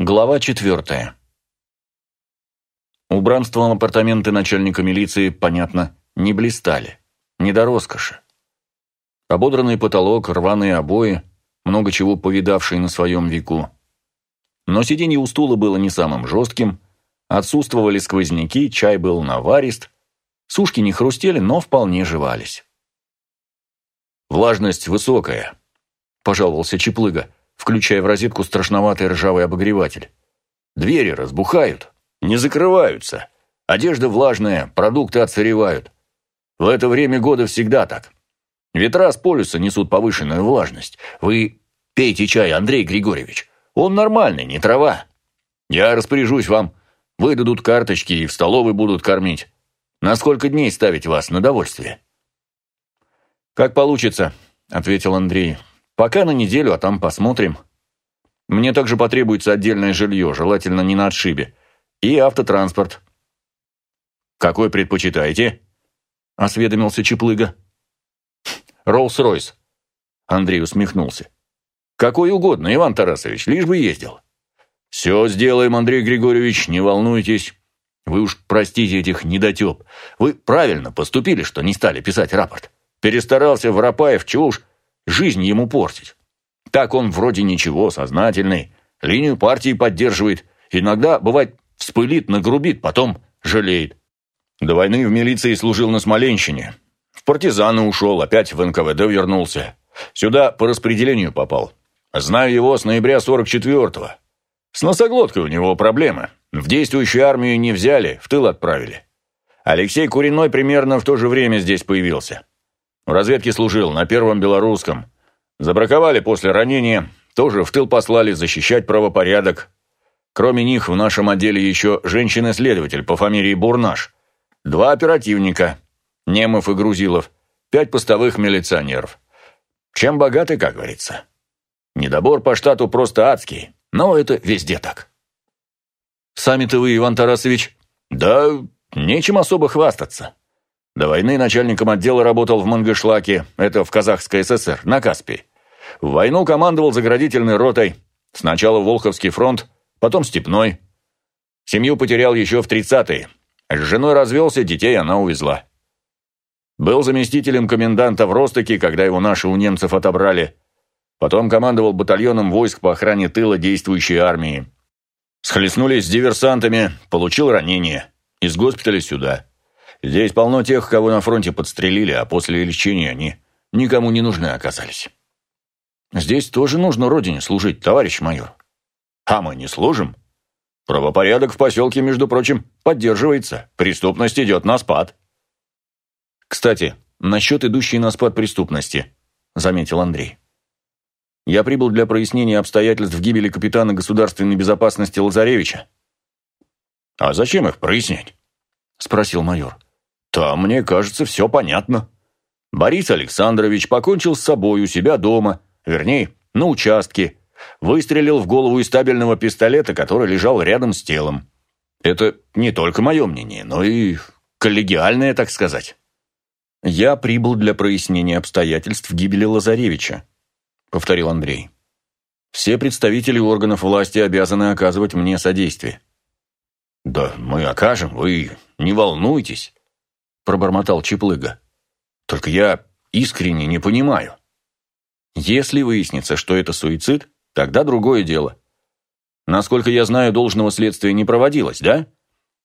Глава четвертая. Убранством апартаменты начальника милиции, понятно, не блистали. Не до роскоши. Ободранный потолок, рваные обои, много чего повидавшие на своем веку. Но сиденье у стула было не самым жестким, отсутствовали сквозняки, чай был наварист, сушки не хрустели, но вполне жевались. «Влажность высокая», – пожаловался Чеплыга включая в розетку страшноватый ржавый обогреватель. «Двери разбухают, не закрываются. Одежда влажная, продукты отсыревают. В это время года всегда так. Ветра с полюса несут повышенную влажность. Вы пейте чай, Андрей Григорьевич. Он нормальный, не трава. Я распоряжусь вам. Выдадут карточки и в столовой будут кормить. На сколько дней ставить вас на довольствие?» «Как получится», — ответил Андрей. Пока на неделю, а там посмотрим. Мне также потребуется отдельное жилье, желательно не на отшибе. И автотранспорт. Какой предпочитаете? Осведомился Чеплыга. Роллс-Ройс. Андрей усмехнулся. Какой угодно, Иван Тарасович, лишь бы ездил. Все сделаем, Андрей Григорьевич, не волнуйтесь. Вы уж простите этих недотеп. Вы правильно поступили, что не стали писать рапорт. Перестарался Воропаев, чего уж жизнь ему портить. Так он вроде ничего, сознательный, линию партии поддерживает, иногда, бывает, вспылит, нагрубит, потом жалеет. До войны в милиции служил на Смоленщине. В партизаны ушел, опять в НКВД вернулся. Сюда по распределению попал. Знаю его с ноября 44-го. С носоглоткой у него проблемы. В действующую армию не взяли, в тыл отправили. Алексей Куриной примерно в то же время здесь появился. В разведке служил, на первом белорусском. Забраковали после ранения, тоже в тыл послали защищать правопорядок. Кроме них в нашем отделе еще женщина-следователь по фамилии Бурнаш. Два оперативника, Немов и Грузилов, пять постовых милиционеров. Чем богаты, как говорится. Недобор по штату просто адский, но это везде так. Сами-то вы, Иван Тарасович? Да, нечем особо хвастаться. До войны начальником отдела работал в Мангышлаке, это в Казахской ССР, на Каспии. В войну командовал заградительной ротой. Сначала Волховский фронт, потом Степной. Семью потерял еще в 30-е. С женой развелся, детей она увезла. Был заместителем коменданта в Ростоке, когда его наши у немцев отобрали. Потом командовал батальоном войск по охране тыла действующей армии. Схлестнулись с диверсантами, получил ранение. Из госпиталя сюда. Здесь полно тех, кого на фронте подстрелили, а после лечения они никому не нужны оказались. Здесь тоже нужно родине служить, товарищ майор. А мы не служим. Правопорядок в поселке, между прочим, поддерживается. Преступность идет на спад. Кстати, насчет идущей на спад преступности, заметил Андрей. Я прибыл для прояснения обстоятельств гибели капитана государственной безопасности Лазаревича. А зачем их прояснять? Спросил майор. Там, мне кажется, все понятно. Борис Александрович покончил с собой у себя дома, вернее, на участке, выстрелил в голову из стабильного пистолета, который лежал рядом с телом. Это не только мое мнение, но и коллегиальное, так сказать. «Я прибыл для прояснения обстоятельств гибели Лазаревича», — повторил Андрей. «Все представители органов власти обязаны оказывать мне содействие». «Да мы окажем, вы не волнуйтесь», пробормотал Чеплыга. «Только я искренне не понимаю. Если выяснится, что это суицид, тогда другое дело. Насколько я знаю, должного следствия не проводилось, да?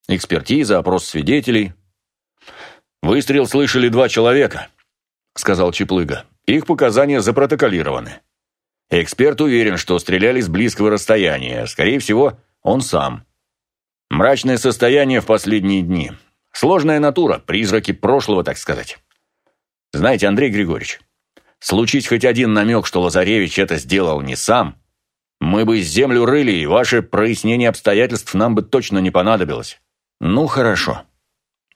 Экспертиза, опрос свидетелей». «Выстрел слышали два человека», — сказал Чеплыга. «Их показания запротоколированы. Эксперт уверен, что стреляли с близкого расстояния. Скорее всего, он сам. Мрачное состояние в последние дни. Сложная натура, призраки прошлого, так сказать. Знаете, Андрей Григорьевич, случись хоть один намек, что Лазаревич это сделал не сам, мы бы землю рыли, и ваше прояснение обстоятельств нам бы точно не понадобилось. Ну, хорошо,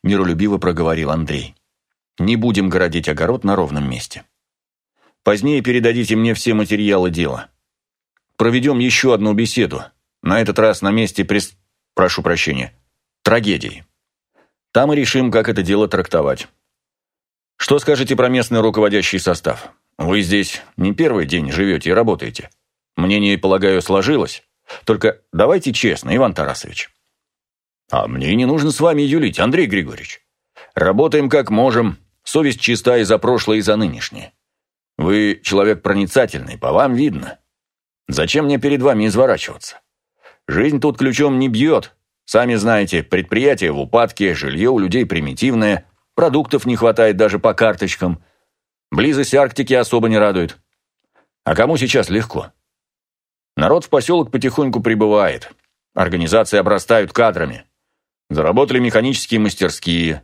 миролюбиво проговорил Андрей. Не будем городить огород на ровном месте. Позднее передадите мне все материалы дела. Проведем еще одну беседу, на этот раз на месте прес... прошу прощения, трагедии. Там и решим, как это дело трактовать. Что скажете про местный руководящий состав? Вы здесь не первый день живете и работаете. Мнение, полагаю, сложилось. Только давайте честно, Иван Тарасович. А мне не нужно с вами юлить, Андрей Григорьевич. Работаем как можем, совесть чиста и за прошлое, и за нынешнее. Вы человек проницательный, по вам видно. Зачем мне перед вами изворачиваться? Жизнь тут ключом не бьет. Сами знаете, предприятие в упадке, жилье у людей примитивное, продуктов не хватает даже по карточкам. Близость Арктики особо не радует. А кому сейчас легко? Народ в поселок потихоньку прибывает. Организации обрастают кадрами. Заработали механические мастерские.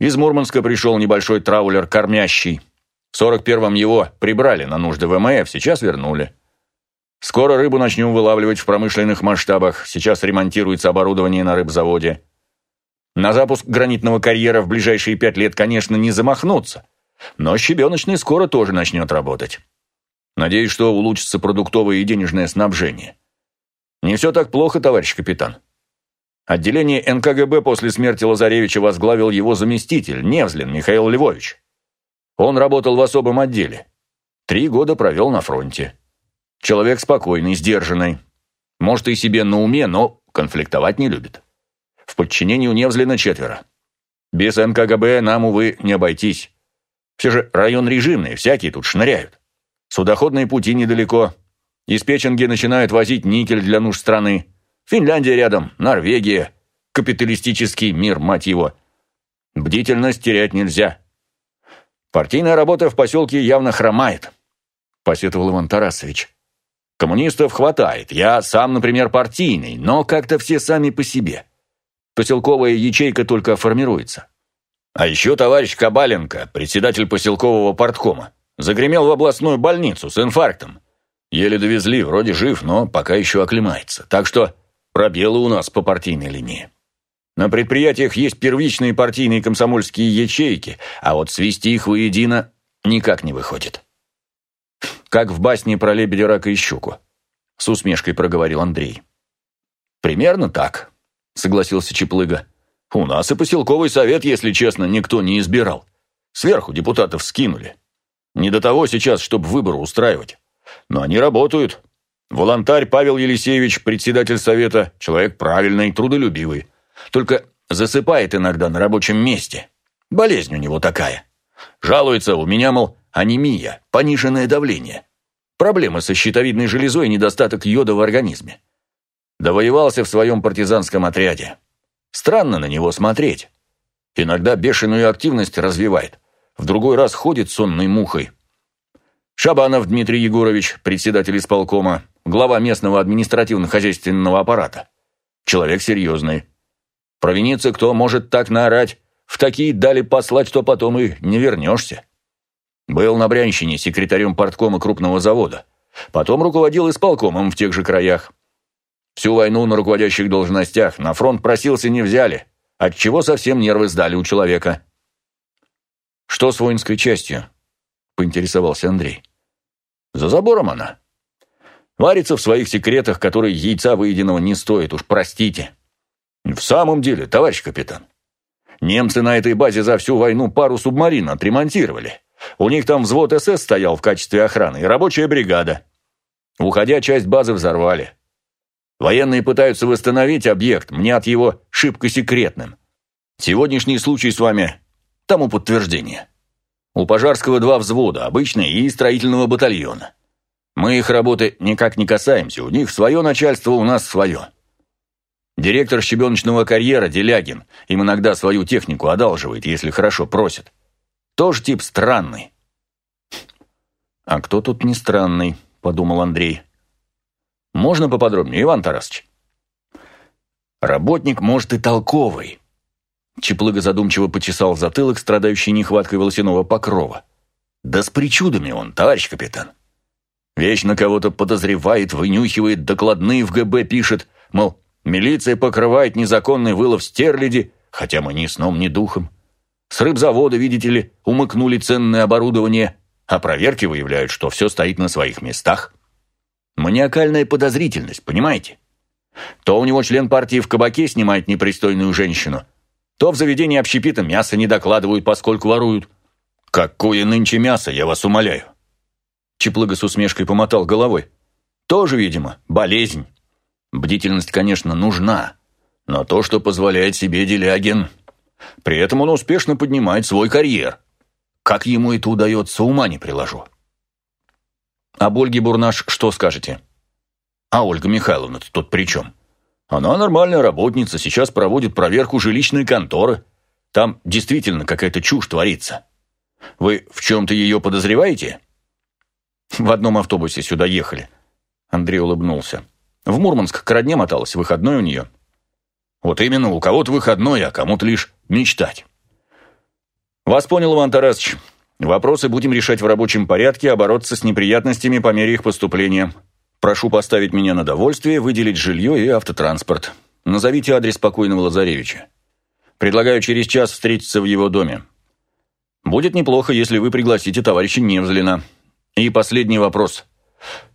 Из Мурманска пришел небольшой траулер «Кормящий». В 41-м его прибрали на нужды ВМФ, сейчас вернули. Скоро рыбу начнем вылавливать в промышленных масштабах, сейчас ремонтируется оборудование на рыбзаводе. На запуск гранитного карьера в ближайшие пять лет, конечно, не замахнуться, но щебеночный скоро тоже начнет работать. Надеюсь, что улучшится продуктовое и денежное снабжение. Не все так плохо, товарищ капитан. Отделение НКГБ после смерти Лазаревича возглавил его заместитель, Невзлин Михаил Львович. Он работал в особом отделе. Три года провел на фронте. Человек спокойный, сдержанный. Может, и себе на уме, но конфликтовать не любит. В подчинении у Невзлина четверо. Без НКГБ нам, увы, не обойтись. Все же район режимный, всякие тут шныряют. Судоходные пути недалеко. Из Печенги начинают возить никель для нужд страны. Финляндия рядом, Норвегия. Капиталистический мир, мать его. Бдительность терять нельзя. Партийная работа в поселке явно хромает, посетовал Иван Тарасович. Коммунистов хватает. Я сам, например, партийный, но как-то все сами по себе. Поселковая ячейка только формируется. А еще товарищ Кабаленко, председатель поселкового парткома. Загремел в областную больницу с инфарктом. Еле довезли, вроде жив, но пока еще оклемается. Так что пробелы у нас по партийной линии. На предприятиях есть первичные партийные комсомольские ячейки, а вот свести их воедино никак не выходит. Как в басне про лебедя, рака и щуку. С усмешкой проговорил Андрей. Примерно так, согласился Чеплыга. У нас и поселковый совет, если честно, никто не избирал. Сверху депутатов скинули. Не до того сейчас, чтобы выборы устраивать. Но они работают. Волонтарь Павел Елисеевич, председатель совета, человек правильный, трудолюбивый. Только засыпает иногда на рабочем месте. Болезнь у него такая. Жалуется, у меня, мол, анемия, пониженное давление. Проблемы со щитовидной железой и недостаток йода в организме. Довоевался в своем партизанском отряде. Странно на него смотреть. Иногда бешеную активность развивает в другой раз ходит сонной мухой. Шабанов Дмитрий Егорович, председатель исполкома, глава местного административно-хозяйственного аппарата. Человек серьезный. Провиниться кто может так наорать, в такие дали послать, что потом и не вернешься. Был на Брянщине секретарем порткома крупного завода. Потом руководил исполкомом в тех же краях. Всю войну на руководящих должностях на фронт просился не взяли, отчего совсем нервы сдали у человека. «Что с воинской частью?» – поинтересовался Андрей. «За забором она. Варится в своих секретах, которые яйца выеденного не стоит, уж простите. В самом деле, товарищ капитан, немцы на этой базе за всю войну пару субмарин отремонтировали. У них там взвод СС стоял в качестве охраны и рабочая бригада. Уходя, часть базы взорвали. Военные пытаются восстановить объект, мне от его шибко секретным. Сегодняшний случай с вами Тому подтверждение. У Пожарского два взвода, обычные и строительного батальона. Мы их работы никак не касаемся, у них свое начальство, у нас свое. Директор щебеночного карьера Делягин им иногда свою технику одалживает, если хорошо просит. Тоже тип странный. «А кто тут не странный?» – подумал Андрей. «Можно поподробнее, Иван Тарасович?» «Работник, может, и толковый, Чеплыга задумчиво почесал затылок, страдающий нехваткой волосяного покрова. «Да с причудами он, товарищ капитан. Вечно кого-то подозревает, вынюхивает, докладные в ГБ пишет, мол, милиция покрывает незаконный вылов стерляди, хотя мы ни сном, ни духом. С рыбзавода, видите ли, умыкнули ценное оборудование, а проверки выявляют, что все стоит на своих местах. Маниакальная подозрительность, понимаете? То у него член партии в кабаке снимает непристойную женщину, то в заведении общепита мясо не докладывают, поскольку воруют. Какое нынче мясо, я вас умоляю. Чеплыга с усмешкой помотал головой. Тоже, видимо, болезнь. Бдительность, конечно, нужна, но то, что позволяет себе Делягин... При этом он успешно поднимает свой карьер. Как ему это удается, ума не приложу. А Ольге Бурнаш что скажете? А Ольга Михайловна тут при чем? Она нормальная работница, сейчас проводит проверку жилищной конторы. Там действительно какая-то чушь творится. Вы в чем-то ее подозреваете? В одном автобусе сюда ехали. Андрей улыбнулся. В Мурманск к родне моталась, выходной у нее. Вот именно, у кого-то выходной, а кому-то лишь мечтать. Вас понял, Иван Тарасович. Вопросы будем решать в рабочем порядке, а бороться с неприятностями по мере их поступления. Прошу поставить меня на довольствие, выделить жилье и автотранспорт. Назовите адрес покойного Лазаревича. Предлагаю через час встретиться в его доме. Будет неплохо, если вы пригласите товарища Невзлина. И последний вопрос.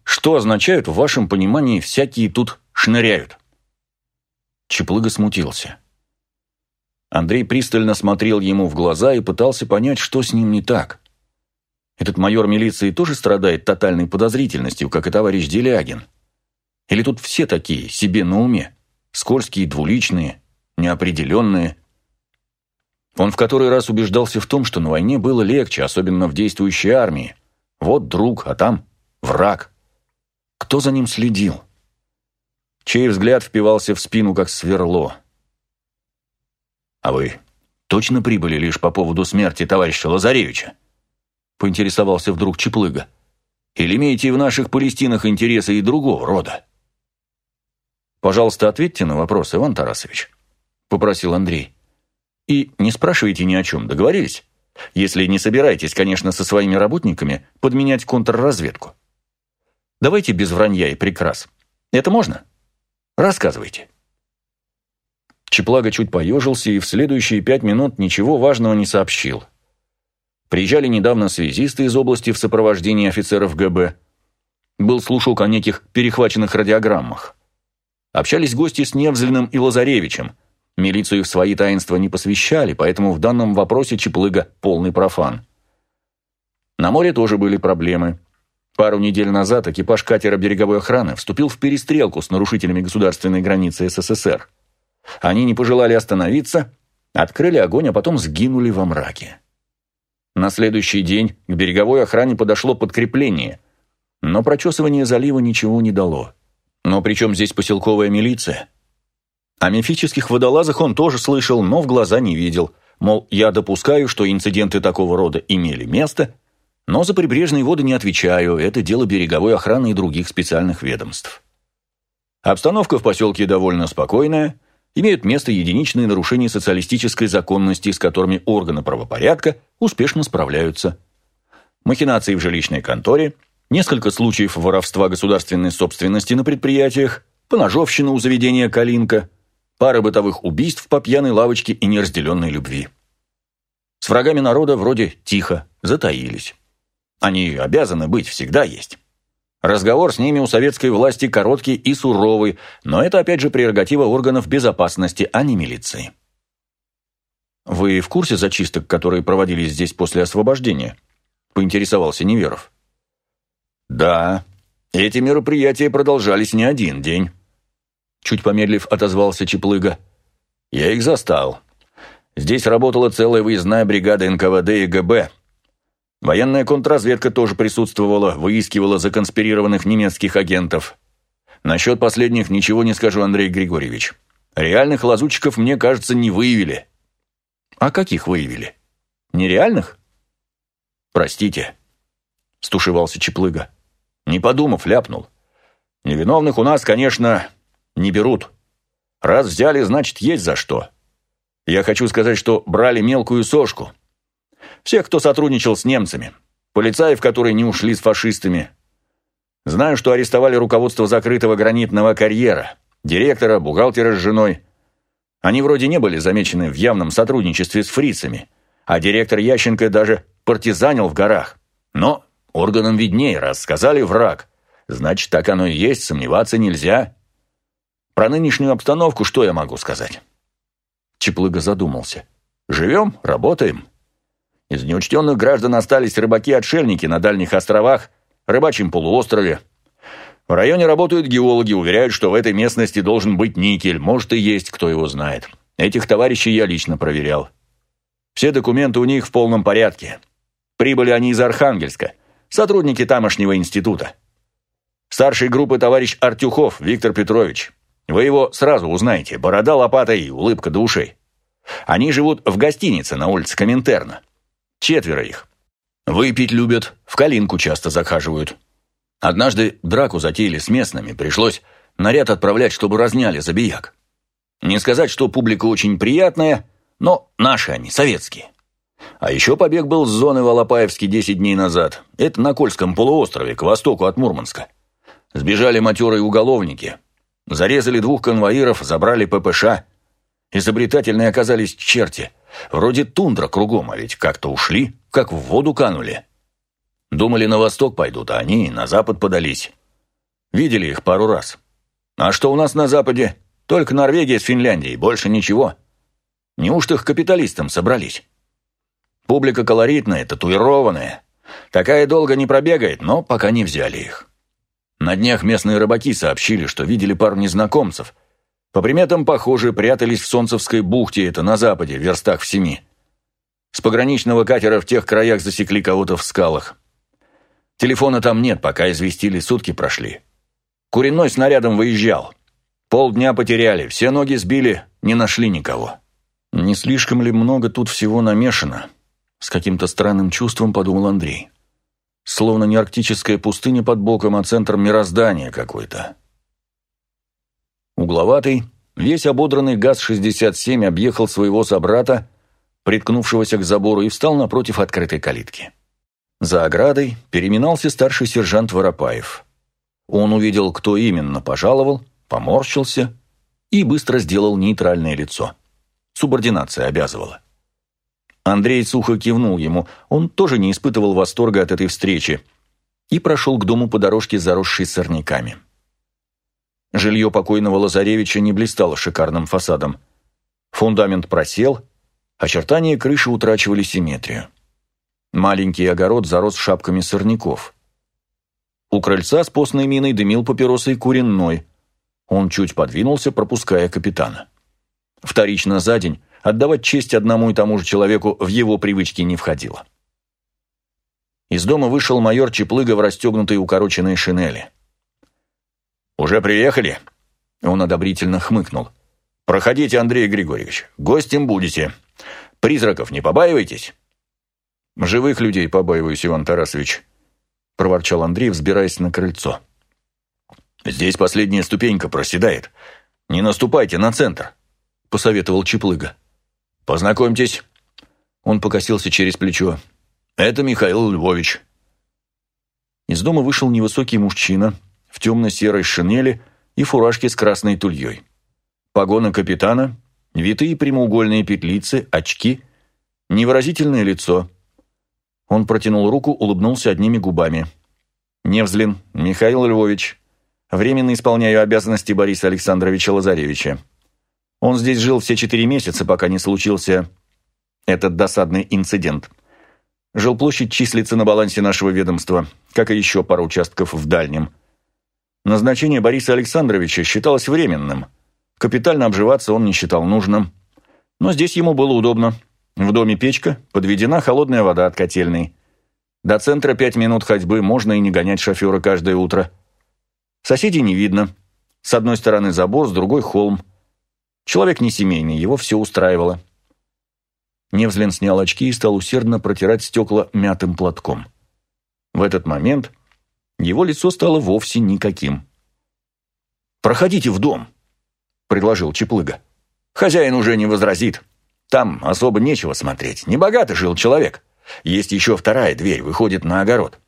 Что означают в вашем понимании всякие тут шныряют? Чеплыга смутился. Андрей пристально смотрел ему в глаза и пытался понять, что с ним не так. Этот майор милиции тоже страдает тотальной подозрительностью, как и товарищ Делягин? Или тут все такие, себе на уме? Скользкие, двуличные, неопределенные. Он в который раз убеждался в том, что на войне было легче, особенно в действующей армии. Вот друг, а там враг. Кто за ним следил? Чей взгляд впивался в спину, как сверло? «А вы точно прибыли лишь по поводу смерти товарища Лазаревича?» Поинтересовался вдруг Чеплыга. «Или имеете в наших Палестинах интересы и другого рода?» «Пожалуйста, ответьте на вопрос, Иван Тарасович», — попросил Андрей. «И не спрашивайте ни о чем, договорились? Если не собираетесь, конечно, со своими работниками подменять контрразведку. Давайте без вранья и прикрас. Это можно? Рассказывайте». Чеплага чуть поежился и в следующие пять минут ничего важного не сообщил. Приезжали недавно связисты из области в сопровождении офицеров ГБ. Был слушок о неких перехваченных радиограммах. Общались гости с Невзлиным и Лазаревичем. Милицию в свои таинства не посвящали, поэтому в данном вопросе Чеплыга полный профан. На море тоже были проблемы. Пару недель назад экипаж катера береговой охраны вступил в перестрелку с нарушителями государственной границы СССР. Они не пожелали остановиться, открыли огонь, а потом сгинули во мраке. На следующий день к береговой охране подошло подкрепление, но прочесывание залива ничего не дало. Но при чем здесь поселковая милиция? О мифических водолазах он тоже слышал, но в глаза не видел. Мол, я допускаю, что инциденты такого рода имели место, но за прибрежные воды не отвечаю, это дело береговой охраны и других специальных ведомств. Обстановка в поселке довольно спокойная, имеют место единичные нарушения социалистической законности, с которыми органы правопорядка успешно справляются. Махинации в жилищной конторе, несколько случаев воровства государственной собственности на предприятиях, поножовщина у заведения «Калинка», пара бытовых убийств по пьяной лавочке и неразделенной любви. С врагами народа вроде тихо, затаились. Они обязаны быть, всегда есть. Разговор с ними у советской власти короткий и суровый, но это опять же прерогатива органов безопасности, а не милиции. «Вы в курсе зачисток, которые проводились здесь после освобождения?» – поинтересовался Неверов. «Да, эти мероприятия продолжались не один день». Чуть помедлив отозвался Чеплыга. «Я их застал. Здесь работала целая выездная бригада НКВД и ГБ, Военная контрразведка тоже присутствовала, выискивала законспирированных немецких агентов. Насчет последних ничего не скажу, Андрей Григорьевич. Реальных лазутчиков, мне кажется, не выявили. А каких выявили? Нереальных? Простите, стушевался Чеплыга. Не подумав, ляпнул. Невиновных у нас, конечно, не берут. Раз взяли, значит, есть за что. Я хочу сказать, что брали мелкую сошку, всех, кто сотрудничал с немцами. Полицаев, которые не ушли с фашистами. Знаю, что арестовали руководство закрытого гранитного карьера, директора, бухгалтера с женой. Они вроде не были замечены в явном сотрудничестве с фрицами, а директор Ященко даже партизанил в горах. Но органам виднее, раз сказали враг. Значит, так оно и есть, сомневаться нельзя. Про нынешнюю обстановку что я могу сказать? Чеплыга задумался. Живем, работаем. Из неучтенных граждан остались рыбаки-отшельники на дальних островах, рыбачьем полуострове. В районе работают геологи, уверяют, что в этой местности должен быть никель, может и есть, кто его знает. Этих товарищей я лично проверял. Все документы у них в полном порядке. Прибыли они из Архангельска, сотрудники тамошнего института. Старший группы товарищ Артюхов Виктор Петрович. Вы его сразу узнаете, борода, лопата и улыбка до ушей. Они живут в гостинице на улице Коминтерна. Четверо их. Выпить любят, в калинку часто захаживают. Однажды драку затеяли с местными, пришлось наряд отправлять, чтобы разняли забияк. Не сказать, что публика очень приятная, но наши они, советские. А еще побег был с зоны Волопаевски 10 дней назад. Это на Кольском полуострове, к востоку от Мурманска. Сбежали матерые уголовники. Зарезали двух конвоиров, забрали ППШ. Изобретательные оказались черти. Вроде тундра кругом, а ведь как-то ушли, как в воду канули. Думали, на восток пойдут, а они на запад подались. Видели их пару раз. А что у нас на западе? Только Норвегия с Финляндией, больше ничего. Неужто их капиталистам собрались? Публика колоритная, татуированная. Такая долго не пробегает, но пока не взяли их. На днях местные рыбаки сообщили, что видели пару незнакомцев. По приметам, похоже, прятались в Солнцевской бухте, это на западе, в верстах в семи. С пограничного катера в тех краях засекли кого-то в скалах. Телефона там нет, пока известили, сутки прошли. Куриной снарядом выезжал. Полдня потеряли, все ноги сбили, не нашли никого. Не слишком ли много тут всего намешано? С каким-то странным чувством подумал Андрей. Словно не арктическая пустыня под боком, а центр мироздания какой-то. Угловатый, весь ободранный ГАЗ-67 объехал своего собрата, приткнувшегося к забору, и встал напротив открытой калитки. За оградой переминался старший сержант Воропаев. Он увидел, кто именно пожаловал, поморщился и быстро сделал нейтральное лицо. Субординация обязывала. Андрей сухо кивнул ему, он тоже не испытывал восторга от этой встречи, и прошел к дому по дорожке, заросшей сорняками. Жилье покойного Лазаревича не блистало шикарным фасадом. Фундамент просел, очертания крыши утрачивали симметрию. Маленький огород зарос шапками сорняков. У крыльца с постной миной дымил папиросой куренной. Он чуть подвинулся, пропуская капитана. Вторично за день отдавать честь одному и тому же человеку в его привычки не входило. Из дома вышел майор Чеплыга в расстегнутой укороченной шинели. «Уже приехали?» Он одобрительно хмыкнул. «Проходите, Андрей Григорьевич. Гостем будете. Призраков не побаиваетесь?» «Живых людей побаиваюсь, Иван Тарасович», – проворчал Андрей, взбираясь на крыльцо. «Здесь последняя ступенька проседает. Не наступайте на центр», – посоветовал Чеплыга. «Познакомьтесь». Он покосился через плечо. «Это Михаил Львович». Из дома вышел невысокий мужчина в темно-серой шинели и фуражке с красной тульей. Погоны капитана, витые прямоугольные петлицы, очки, невыразительное лицо – он протянул руку, улыбнулся одними губами. «Невзлин, Михаил Львович. Временно исполняю обязанности Бориса Александровича Лазаревича. Он здесь жил все четыре месяца, пока не случился этот досадный инцидент. Жилплощадь числится на балансе нашего ведомства, как и еще пара участков в Дальнем. Назначение Бориса Александровича считалось временным. Капитально обживаться он не считал нужным. Но здесь ему было удобно. В доме печка, подведена холодная вода от котельной. До центра пять минут ходьбы, можно и не гонять шофера каждое утро. Соседей не видно. С одной стороны забор, с другой холм. Человек не семейный, его все устраивало. Невзлин снял очки и стал усердно протирать стекла мятым платком. В этот момент его лицо стало вовсе никаким. «Проходите в дом», — предложил Чеплыга. «Хозяин уже не возразит». Там особо нечего смотреть. Небогато жил человек. Есть еще вторая дверь, выходит на огород.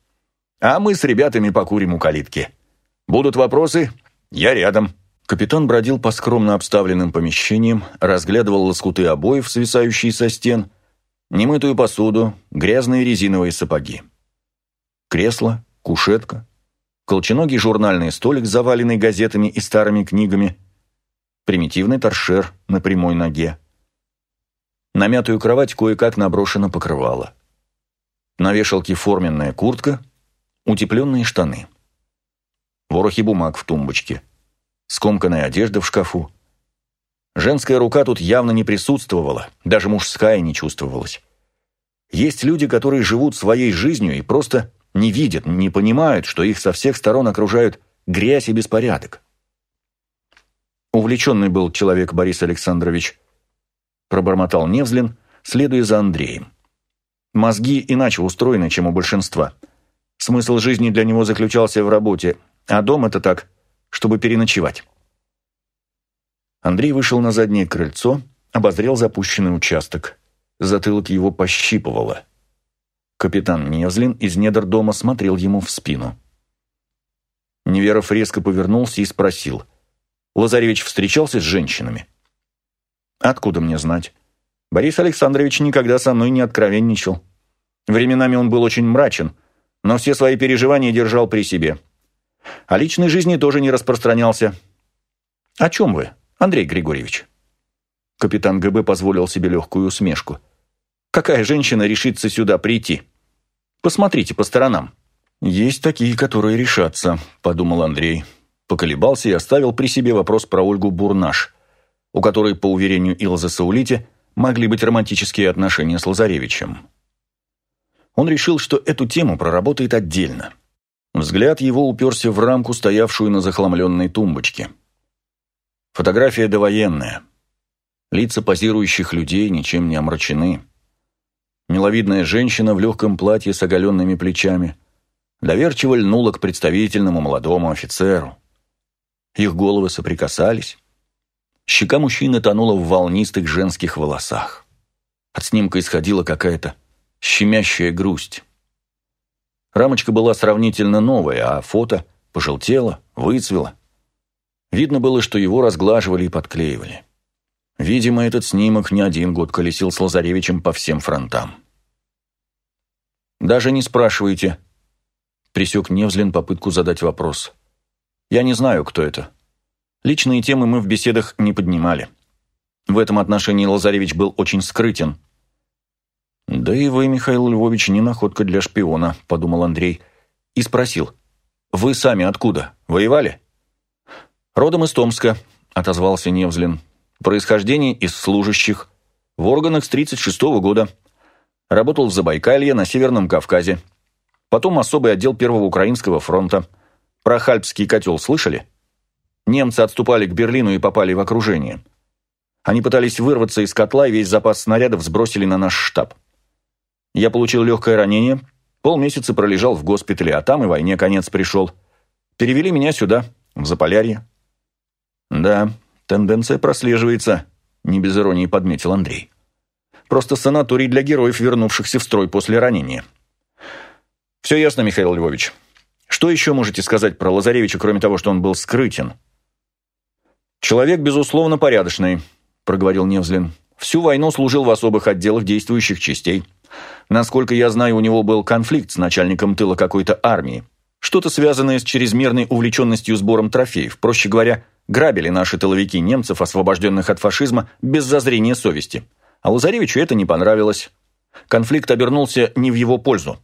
А мы с ребятами покурим у калитки. Будут вопросы? Я рядом». Капитан бродил по скромно обставленным помещениям, разглядывал лоскуты обоев, свисающие со стен, немытую посуду, грязные резиновые сапоги. Кресло, кушетка, колченогий журнальный столик, заваленный газетами и старыми книгами, примитивный торшер на прямой ноге. На мятую кровать кое-как наброшено покрывало. На вешалке форменная куртка, утепленные штаны. ворохи бумаг в тумбочке, скомканная одежда в шкафу. Женская рука тут явно не присутствовала, даже мужская не чувствовалась. Есть люди, которые живут своей жизнью и просто не видят, не понимают, что их со всех сторон окружают грязь и беспорядок. Увлеченный был человек Борис Александрович, пробормотал Невзлин, следуя за Андреем. Мозги иначе устроены, чем у большинства. Смысл жизни для него заключался в работе, а дом это так, чтобы переночевать. Андрей вышел на заднее крыльцо, обозрел запущенный участок. Затылок его пощипывало. Капитан Невзлин из недр дома смотрел ему в спину. Неверов резко повернулся и спросил. «Лазаревич встречался с женщинами?» «Откуда мне знать?» Борис Александрович никогда со мной не откровенничал. Временами он был очень мрачен, но все свои переживания держал при себе. О личной жизни тоже не распространялся. «О чем вы, Андрей Григорьевич?» Капитан ГБ позволил себе легкую усмешку. Какая женщина решится сюда прийти? Посмотрите по сторонам». «Есть такие, которые решатся», – подумал Андрей. Поколебался и оставил при себе вопрос про Ольгу Бурнаш, у которой, по уверению Илзы Саулити, могли быть романтические отношения с Лазаревичем. Он решил, что эту тему проработает отдельно. Взгляд его уперся в рамку, стоявшую на захламленной тумбочке. Фотография довоенная. Лица позирующих людей ничем не омрачены миловидная женщина в легком платье с оголенными плечами, доверчиво льнула к представительному молодому офицеру. Их головы соприкасались. Щека мужчины тонула в волнистых женских волосах. От снимка исходила какая-то щемящая грусть. Рамочка была сравнительно новая, а фото пожелтело, выцвело. Видно было, что его разглаживали и подклеивали. Видимо, этот снимок не один год колесил с Лазаревичем по всем фронтам. «Даже не спрашивайте», — присек Невзлин попытку задать вопрос. «Я не знаю, кто это. Личные темы мы в беседах не поднимали. В этом отношении Лазаревич был очень скрытен». «Да и вы, Михаил Львович, не находка для шпиона», — подумал Андрей. И спросил. «Вы сами откуда? Воевали?» «Родом из Томска», — отозвался Невзлин. Происхождение из служащих. В органах с 36 -го года. Работал в Забайкалье на Северном Кавказе. Потом особый отдел Первого Украинского фронта. Про Хальпский котел слышали? Немцы отступали к Берлину и попали в окружение. Они пытались вырваться из котла и весь запас снарядов сбросили на наш штаб. Я получил легкое ранение, полмесяца пролежал в госпитале, а там и войне конец пришел. Перевели меня сюда, в Заполярье. Да, Тенденция прослеживается, не без иронии подметил Андрей. Просто санаторий для героев, вернувшихся в строй после ранения. Все ясно, Михаил Львович. Что еще можете сказать про Лазаревича, кроме того, что он был скрытен? Человек, безусловно, порядочный, проговорил Невзлин. Всю войну служил в особых отделах действующих частей. Насколько я знаю, у него был конфликт с начальником тыла какой-то армии. Что-то связанное с чрезмерной увлеченностью сбором трофеев, проще говоря, Грабили наши тыловики немцев, освобожденных от фашизма, без зазрения совести. А Лазаревичу это не понравилось. Конфликт обернулся не в его пользу.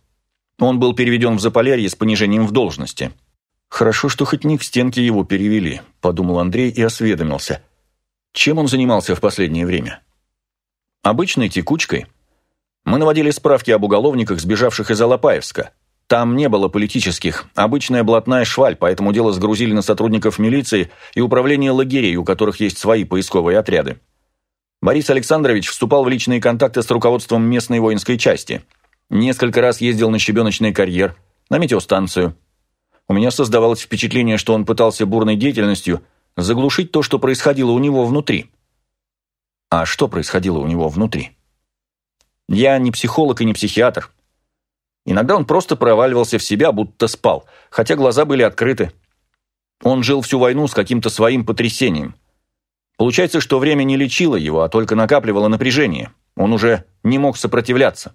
Он был переведен в Заполярье с понижением в должности. «Хорошо, что хоть не к стенке его перевели», – подумал Андрей и осведомился. Чем он занимался в последнее время? Обычной текучкой. Мы наводили справки об уголовниках, сбежавших из Алапаевска – там не было политических, обычная блатная шваль, поэтому дело сгрузили на сотрудников милиции и управления лагерей, у которых есть свои поисковые отряды. Борис Александрович вступал в личные контакты с руководством местной воинской части. Несколько раз ездил на щебеночный карьер, на метеостанцию. У меня создавалось впечатление, что он пытался бурной деятельностью заглушить то, что происходило у него внутри. А что происходило у него внутри? Я не психолог и не психиатр. Иногда он просто проваливался в себя, будто спал, хотя глаза были открыты. Он жил всю войну с каким-то своим потрясением. Получается, что время не лечило его, а только накапливало напряжение. Он уже не мог сопротивляться.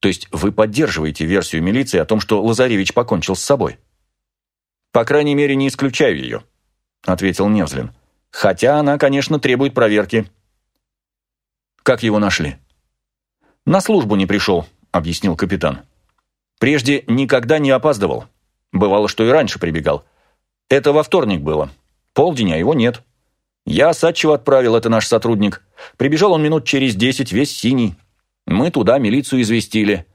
То есть вы поддерживаете версию милиции о том, что Лазаревич покончил с собой? По крайней мере, не исключаю ее, ответил Невзлин. Хотя она, конечно, требует проверки. Как его нашли? На службу не пришел, — объяснил капитан. «Прежде никогда не опаздывал. Бывало, что и раньше прибегал. Это во вторник было. Полдень, а его нет. Я Садчева отправил, это наш сотрудник. Прибежал он минут через десять, весь синий. Мы туда милицию известили.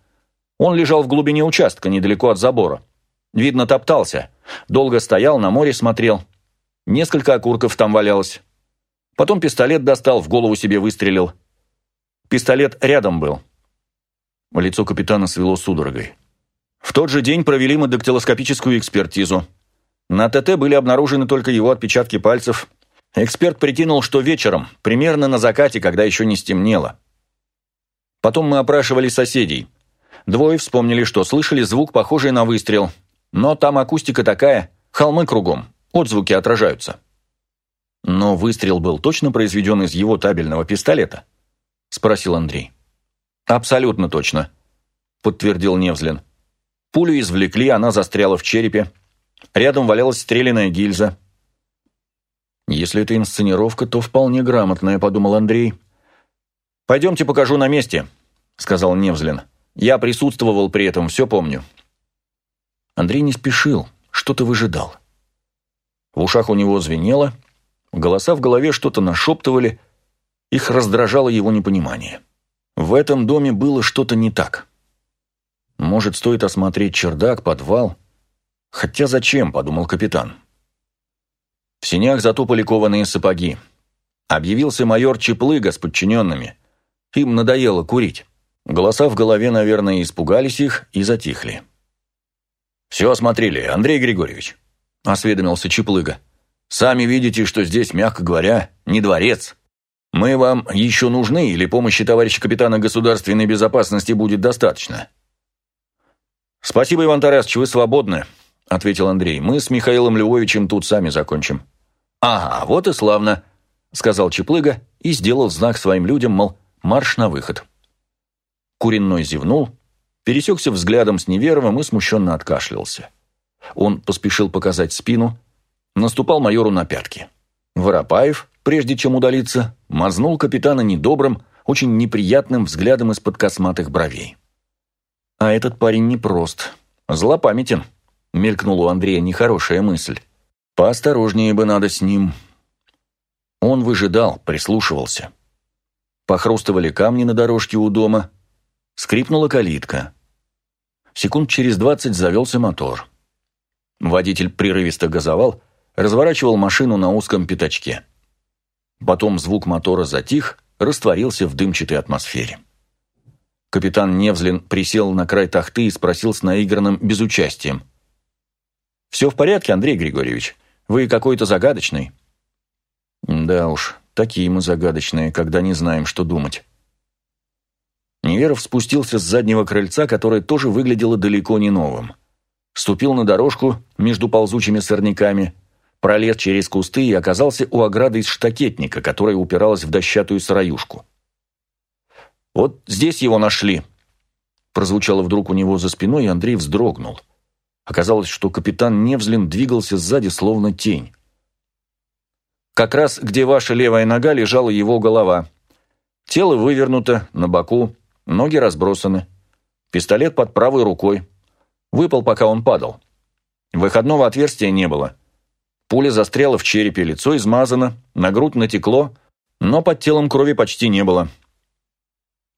Он лежал в глубине участка, недалеко от забора. Видно, топтался. Долго стоял, на море смотрел. Несколько окурков там валялось. Потом пистолет достал, в голову себе выстрелил. Пистолет рядом был. Лицо капитана свело судорогой. В тот же день провели мы дактилоскопическую экспертизу. На ТТ были обнаружены только его отпечатки пальцев. Эксперт прикинул, что вечером, примерно на закате, когда еще не стемнело. Потом мы опрашивали соседей. Двое вспомнили, что слышали звук, похожий на выстрел. Но там акустика такая, холмы кругом, отзвуки отражаются. Но выстрел был точно произведен из его табельного пистолета? Спросил Андрей. Абсолютно точно, подтвердил Невзлин. Пулю извлекли, она застряла в черепе. Рядом валялась стреляная гильза. «Если это инсценировка, то вполне грамотная», — подумал Андрей. «Пойдемте покажу на месте», — сказал Невзлин. «Я присутствовал при этом, все помню». Андрей не спешил, что-то выжидал. В ушах у него звенело, голоса в голове что-то нашептывали, их раздражало его непонимание. В этом доме было что-то не так. Может, стоит осмотреть чердак, подвал? Хотя зачем, подумал капитан. В синях затопали кованые сапоги. Объявился майор Чеплыга с подчиненными. Им надоело курить. Голоса в голове, наверное, испугались их и затихли. «Все осмотрели, Андрей Григорьевич», — осведомился Чеплыга. «Сами видите, что здесь, мягко говоря, не дворец. Мы вам еще нужны или помощи товарища капитана государственной безопасности будет достаточно?» «Спасибо, Иван Тарасович, вы свободны», — ответил Андрей. «Мы с Михаилом Львовичем тут сами закончим». «Ага, вот и славно», — сказал Чеплыга и сделал знак своим людям, мол, марш на выход. Куренной зевнул, пересекся взглядом с Неверовым и смущенно откашлялся. Он поспешил показать спину, наступал майору на пятки. Воропаев, прежде чем удалиться, мазнул капитана недобрым, очень неприятным взглядом из-под косматых бровей. А этот парень непрост, злопамятен, мелькнула у Андрея нехорошая мысль. Поосторожнее бы надо с ним. Он выжидал, прислушивался. Похрустывали камни на дорожке у дома. Скрипнула калитка. Секунд через двадцать завелся мотор. Водитель прерывисто газовал, разворачивал машину на узком пятачке. Потом звук мотора затих, растворился в дымчатой атмосфере. Капитан Невзлин присел на край тахты и спросил с наигранным безучастием. «Все в порядке, Андрей Григорьевич? Вы какой-то загадочный». «Да уж, такие мы загадочные, когда не знаем, что думать». Неверов спустился с заднего крыльца, которое тоже выглядело далеко не новым. Ступил на дорожку между ползучими сорняками, пролез через кусты и оказался у ограды из штакетника, которая упиралась в дощатую сыроюшку. «Вот здесь его нашли», – прозвучало вдруг у него за спиной, и Андрей вздрогнул. Оказалось, что капитан Невзлин двигался сзади, словно тень. Как раз где ваша левая нога лежала его голова. Тело вывернуто, на боку, ноги разбросаны. Пистолет под правой рукой. Выпал, пока он падал. Выходного отверстия не было. Пуля застряла в черепе, лицо измазано, на грудь натекло, но под телом крови почти не было.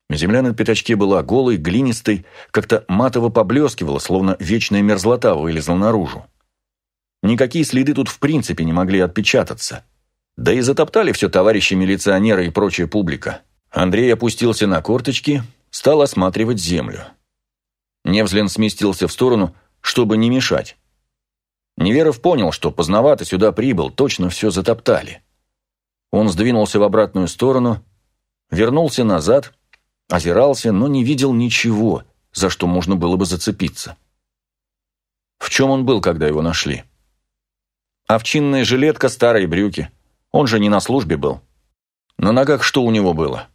Земля на пятачке была голой, глинистой, как-то матово поблескивала, словно вечная мерзлота вылезла наружу. Никакие следы тут в принципе не могли отпечататься. Да и затоптали все товарищи милиционеры и прочая публика. Андрей опустился на корточки, стал осматривать землю. Невзлин сместился в сторону, чтобы не мешать. Неверов понял, что поздновато сюда прибыл, точно все затоптали. Он сдвинулся в обратную сторону, вернулся назад – Озирался, но не видел ничего, за что можно было бы зацепиться. В чем он был, когда его нашли? Овчинная жилетка, старые брюки. Он же не на службе был. На ногах что у него было?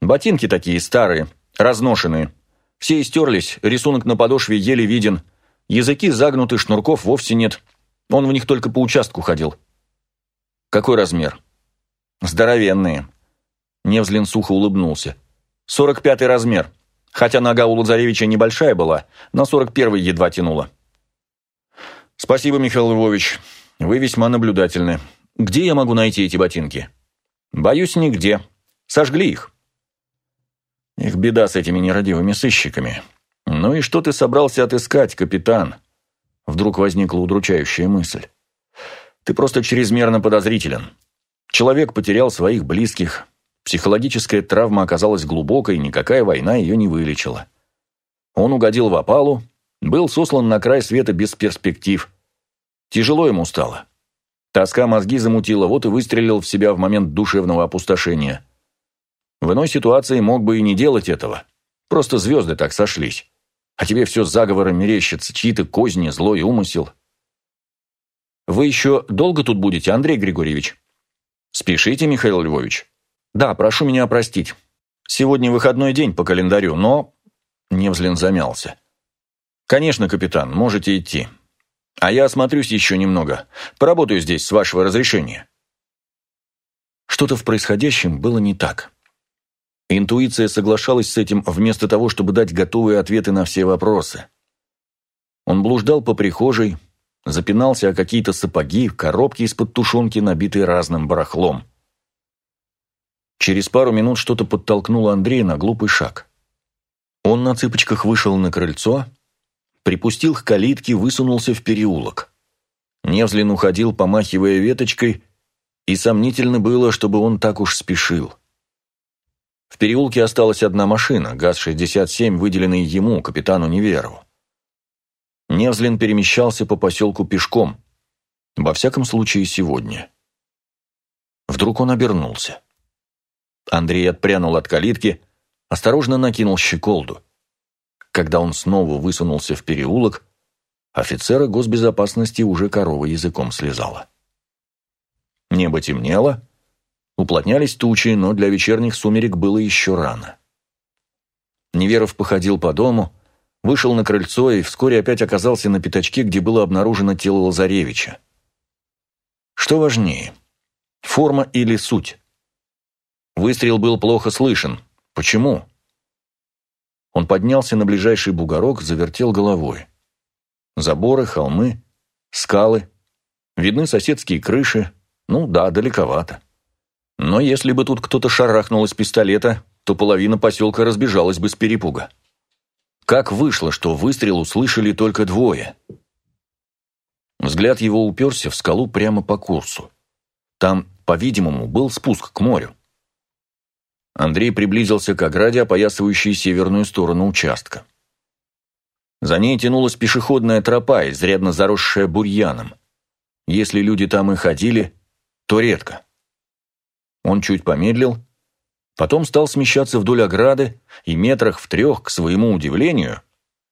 Ботинки такие старые, разношенные. Все истерлись, рисунок на подошве еле виден. Языки загнуты, шнурков вовсе нет. Он в них только по участку ходил. Какой размер? Здоровенные. Невзлин сухо улыбнулся. Сорок пятый размер. Хотя нога у Лазаревича небольшая была, на сорок первый едва тянула. «Спасибо, Михаил Львович. Вы весьма наблюдательны. Где я могу найти эти ботинки?» «Боюсь, нигде. Сожгли их». Их беда с этими нерадивыми сыщиками. «Ну и что ты собрался отыскать, капитан?» Вдруг возникла удручающая мысль. «Ты просто чрезмерно подозрителен. Человек потерял своих близких. Психологическая травма оказалась глубокой, никакая война ее не вылечила. Он угодил в опалу, был сослан на край света без перспектив. Тяжело ему стало. Тоска мозги замутила, вот и выстрелил в себя в момент душевного опустошения. В иной ситуации мог бы и не делать этого. Просто звезды так сошлись. А тебе все заговоры мерещится, чьи-то козни, злой умысел. Вы еще долго тут будете, Андрей Григорьевич? Спешите, Михаил Львович. Да, прошу меня простить. Сегодня выходной день по календарю, но... Невзлин замялся. Конечно, капитан, можете идти. А я осмотрюсь еще немного. Поработаю здесь, с вашего разрешения. Что-то в происходящем было не так. Интуиция соглашалась с этим вместо того, чтобы дать готовые ответы на все вопросы. Он блуждал по прихожей, запинался о какие-то сапоги, коробки из-под тушенки, набитые разным барахлом. Через пару минут что-то подтолкнуло Андрея на глупый шаг. Он на цыпочках вышел на крыльцо, припустил к калитке, высунулся в переулок. Невзлин уходил, помахивая веточкой, и сомнительно было, чтобы он так уж спешил. В переулке осталась одна машина, ГАЗ-67, выделенный ему, капитану Неверову. Невзлин перемещался по поселку пешком. Во всяком случае, сегодня. Вдруг он обернулся. Андрей отпрянул от калитки, осторожно накинул щеколду. Когда он снова высунулся в переулок, офицера госбезопасности уже корова языком слезала. Небо темнело, Уплотнялись тучи, но для вечерних сумерек было еще рано. Неверов походил по дому, вышел на крыльцо и вскоре опять оказался на пятачке, где было обнаружено тело Лазаревича. Что важнее, форма или суть? Выстрел был плохо слышен. Почему? Он поднялся на ближайший бугорок, завертел головой. Заборы, холмы, скалы. Видны соседские крыши. Ну да, далековато. Но если бы тут кто-то шарахнул из пистолета, то половина поселка разбежалась бы с перепуга. Как вышло, что выстрел услышали только двое? Взгляд его уперся в скалу прямо по курсу. Там, по-видимому, был спуск к морю. Андрей приблизился к ограде, опоясывающей северную сторону участка. За ней тянулась пешеходная тропа, изрядно заросшая бурьяном. Если люди там и ходили, то редко. Он чуть помедлил, потом стал смещаться вдоль ограды и метрах в трех, к своему удивлению,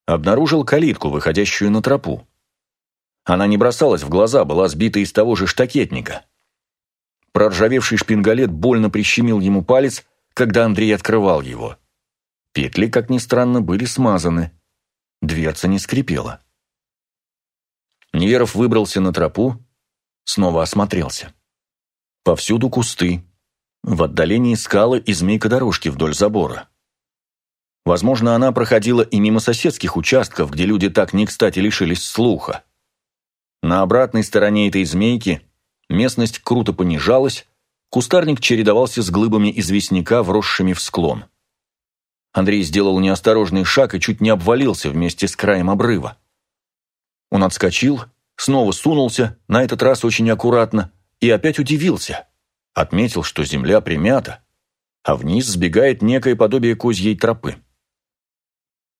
обнаружил калитку, выходящую на тропу. Она не бросалась в глаза, была сбита из того же штакетника. Проржавевший шпингалет больно прищемил ему палец, когда Андрей открывал его. Петли, как ни странно, были смазаны. Дверца не скрипела. Неверов выбрался на тропу, снова осмотрелся. Повсюду кусты, в отдалении скалы и змейка-дорожки вдоль забора. Возможно, она проходила и мимо соседских участков, где люди так не кстати лишились слуха. На обратной стороне этой змейки местность круто понижалась, кустарник чередовался с глыбами известняка, вросшими в склон. Андрей сделал неосторожный шаг и чуть не обвалился вместе с краем обрыва. Он отскочил, снова сунулся, на этот раз очень аккуратно, и опять удивился – Отметил, что земля примята, а вниз сбегает некое подобие козьей тропы.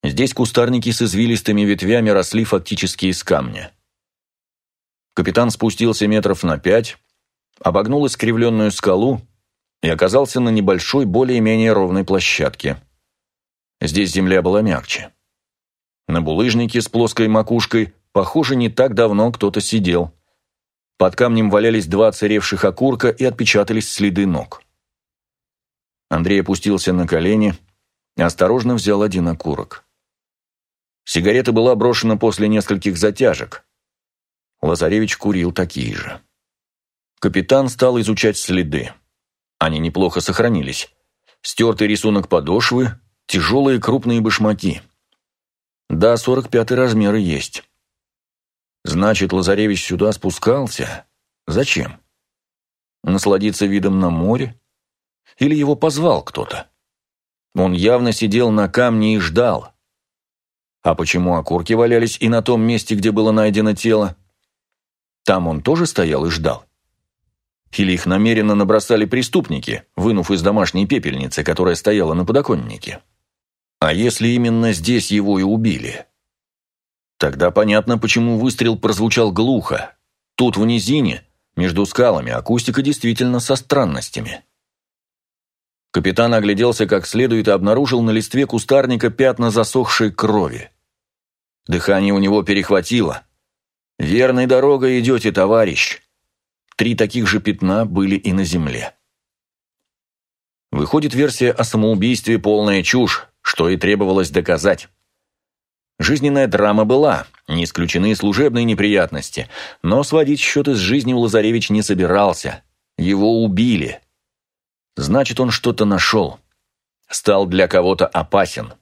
Здесь кустарники с извилистыми ветвями росли фактически из камня. Капитан спустился метров на пять, обогнул искривленную скалу и оказался на небольшой, более-менее ровной площадке. Здесь земля была мягче. На булыжнике с плоской макушкой, похоже, не так давно кто-то сидел. Под камнем валялись два оцаревших окурка и отпечатались следы ног. Андрей опустился на колени и осторожно взял один окурок. Сигарета была брошена после нескольких затяжек. Лазаревич курил такие же. Капитан стал изучать следы. Они неплохо сохранились. Стертый рисунок подошвы, тяжелые крупные башмаки. Да, 45-й размеры есть. Значит, Лазаревич сюда спускался? Зачем? Насладиться видом на море? Или его позвал кто-то? Он явно сидел на камне и ждал. А почему окурки валялись и на том месте, где было найдено тело? Там он тоже стоял и ждал? Или их намеренно набросали преступники, вынув из домашней пепельницы, которая стояла на подоконнике? А если именно здесь его и убили? Тогда понятно, почему выстрел прозвучал глухо. Тут в низине, между скалами, акустика действительно со странностями. Капитан огляделся как следует и обнаружил на листве кустарника пятна засохшей крови. Дыхание у него перехватило. «Верной дорогой идете, товарищ!» Три таких же пятна были и на земле. Выходит, версия о самоубийстве полная чушь, что и требовалось доказать. Жизненная драма была, не исключены служебные неприятности, но сводить счеты с жизнью Лазаревич не собирался. Его убили. Значит, он что-то нашел. Стал для кого-то опасен.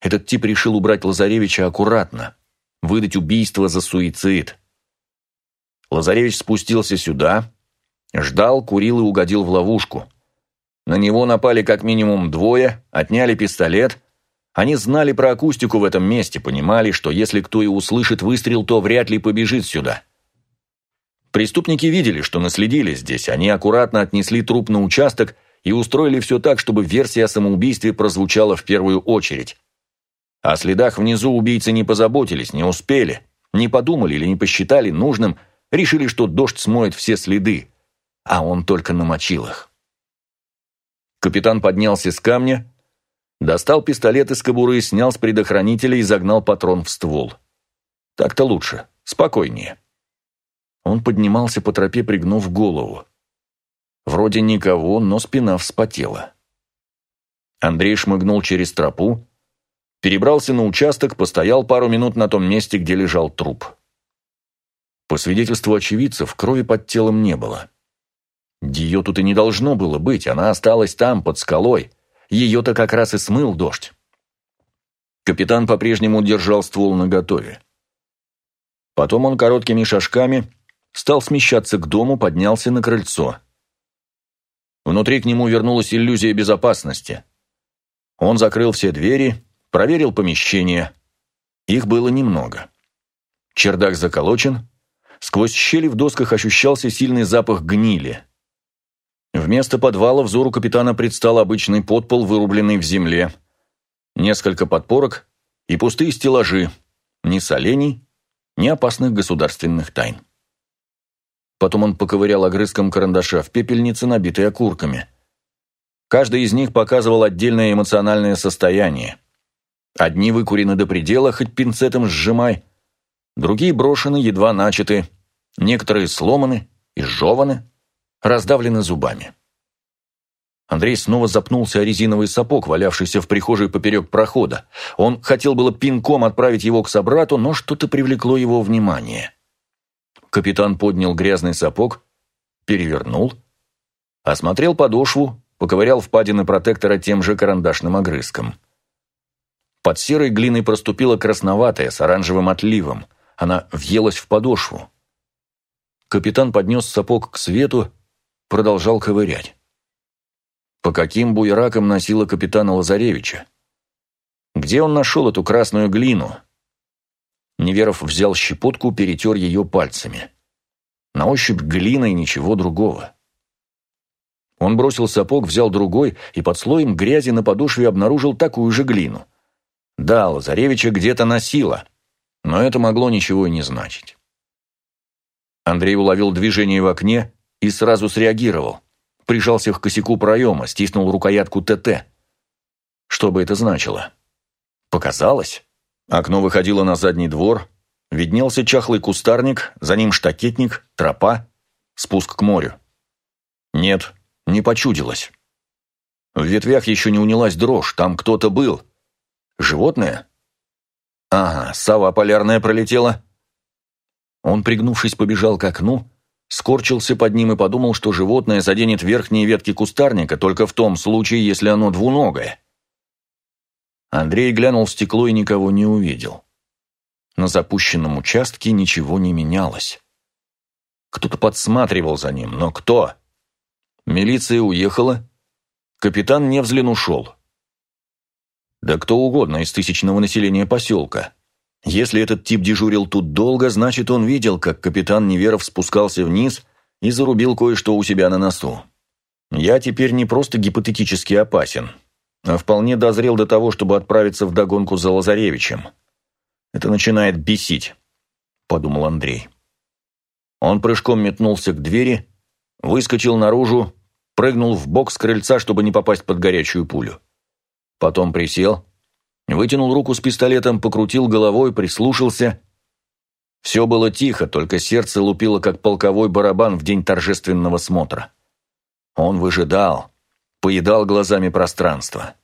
Этот тип решил убрать Лазаревича аккуратно, выдать убийство за суицид. Лазаревич спустился сюда, ждал, курил и угодил в ловушку. На него напали как минимум двое, отняли пистолет. Они знали про акустику в этом месте, понимали, что если кто и услышит выстрел, то вряд ли побежит сюда. Преступники видели, что наследили здесь, они аккуратно отнесли труп на участок и устроили все так, чтобы версия о самоубийстве прозвучала в первую очередь. О следах внизу убийцы не позаботились, не успели, не подумали или не посчитали нужным, решили, что дождь смоет все следы, а он только намочил их. Капитан поднялся с камня, достал пистолет из кобуры, снял с предохранителя и загнал патрон в ствол. Так-то лучше, спокойнее. Он поднимался по тропе, пригнув голову. Вроде никого, но спина вспотела. Андрей шмыгнул через тропу, перебрался на участок, постоял пару минут на том месте, где лежал труп. По свидетельству очевидцев, крови под телом не было. Ее тут и не должно было быть, она осталась там, под скалой. Ее-то как раз и смыл дождь. Капитан по-прежнему держал ствол наготове. Потом он короткими шажками стал смещаться к дому, поднялся на крыльцо. Внутри к нему вернулась иллюзия безопасности. Он закрыл все двери, проверил помещение. Их было немного. Чердак заколочен, сквозь щели в досках ощущался сильный запах гнили. Вместо подвала взору капитана предстал обычный подпол, вырубленный в земле. Несколько подпорок и пустые стеллажи. Ни солений, ни опасных государственных тайн. Потом он поковырял огрызком карандаша в пепельнице, набитой окурками. Каждый из них показывал отдельное эмоциональное состояние. Одни выкурены до предела, хоть пинцетом сжимай, другие брошены, едва начаты, некоторые сломаны, изжеваны, раздавлены зубами. Андрей снова запнулся о резиновый сапог, валявшийся в прихожей поперек прохода. Он хотел было пинком отправить его к собрату, но что-то привлекло его внимание. Капитан поднял грязный сапог, перевернул, осмотрел подошву, поковырял впадины протектора тем же карандашным огрызком. Под серой глиной проступила красноватая, с оранжевым отливом. Она въелась в подошву. Капитан поднес сапог к свету, продолжал ковырять. По каким буеракам носила капитана Лазаревича? Где он нашел эту красную глину? Неверов взял щепотку, перетер ее пальцами. На ощупь глина и ничего другого. Он бросил сапог, взял другой и под слоем грязи на подошве обнаружил такую же глину. Да, Лазаревича где-то носила, но это могло ничего и не значить. Андрей уловил движение в окне и сразу среагировал. Прижался к косяку проема, стиснул рукоятку ТТ. Что бы это значило? Показалось? Окно выходило на задний двор, виднелся чахлый кустарник, за ним штакетник, тропа, спуск к морю. Нет, не почудилось. В ветвях еще не унялась дрожь, там кто-то был. Животное? Ага, сова полярная пролетела. Он, пригнувшись, побежал к окну, скорчился под ним и подумал, что животное заденет верхние ветки кустарника только в том случае, если оно двуногое. Андрей глянул в стекло и никого не увидел. На запущенном участке ничего не менялось. Кто-то подсматривал за ним, но кто? Милиция уехала, капитан Невзлин ушел. Да кто угодно из тысячного населения поселка. Если этот тип дежурил тут долго, значит, он видел, как капитан Неверов спускался вниз и зарубил кое-что у себя на носу. Я теперь не просто гипотетически опасен, а вполне дозрел до того, чтобы отправиться в догонку за Лазаревичем. Это начинает бесить, подумал Андрей. Он прыжком метнулся к двери, выскочил наружу, прыгнул в бок с крыльца, чтобы не попасть под горячую пулю. Потом присел, вытянул руку с пистолетом, покрутил головой, прислушался. Все было тихо, только сердце лупило, как полковой барабан в день торжественного смотра. Он выжидал, поедал глазами пространство.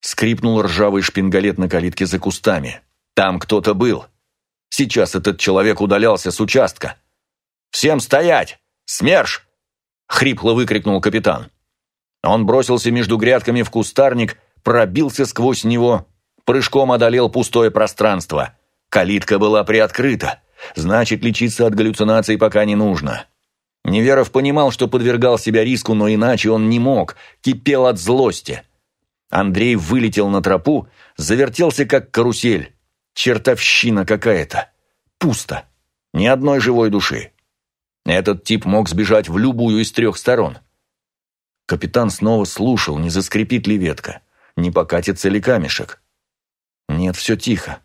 Скрипнул ржавый шпингалет на калитке за кустами. Там кто-то был. Сейчас этот человек удалялся с участка. «Всем стоять! СМЕРШ!» — хрипло выкрикнул капитан. Он бросился между грядками в кустарник, пробился сквозь него, прыжком одолел пустое пространство. Калитка была приоткрыта. Значит, лечиться от галлюцинаций пока не нужно. Неверов понимал, что подвергал себя риску, но иначе он не мог, кипел от злости. Андрей вылетел на тропу, завертелся как карусель. Чертовщина какая-то. Пусто. Ни одной живой души. Этот тип мог сбежать в любую из трех сторон. Капитан снова слушал, не заскрипит ли ветка, не покатится ли камешек. Нет, все тихо.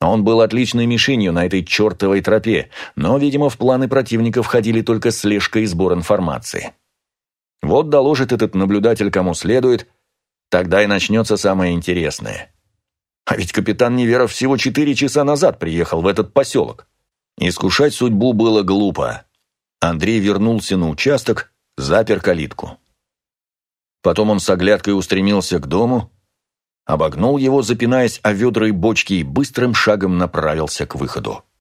Он был отличной мишенью на этой чертовой тропе, но, видимо, в планы противника входили только слежка и сбор информации. Вот доложит этот наблюдатель кому следует, тогда и начнется самое интересное. А ведь капитан Неверов всего четыре часа назад приехал в этот поселок. Искушать судьбу было глупо. Андрей вернулся на участок, запер калитку. Потом он с оглядкой устремился к дому, обогнул его, запинаясь о ведра и бочки, и быстрым шагом направился к выходу.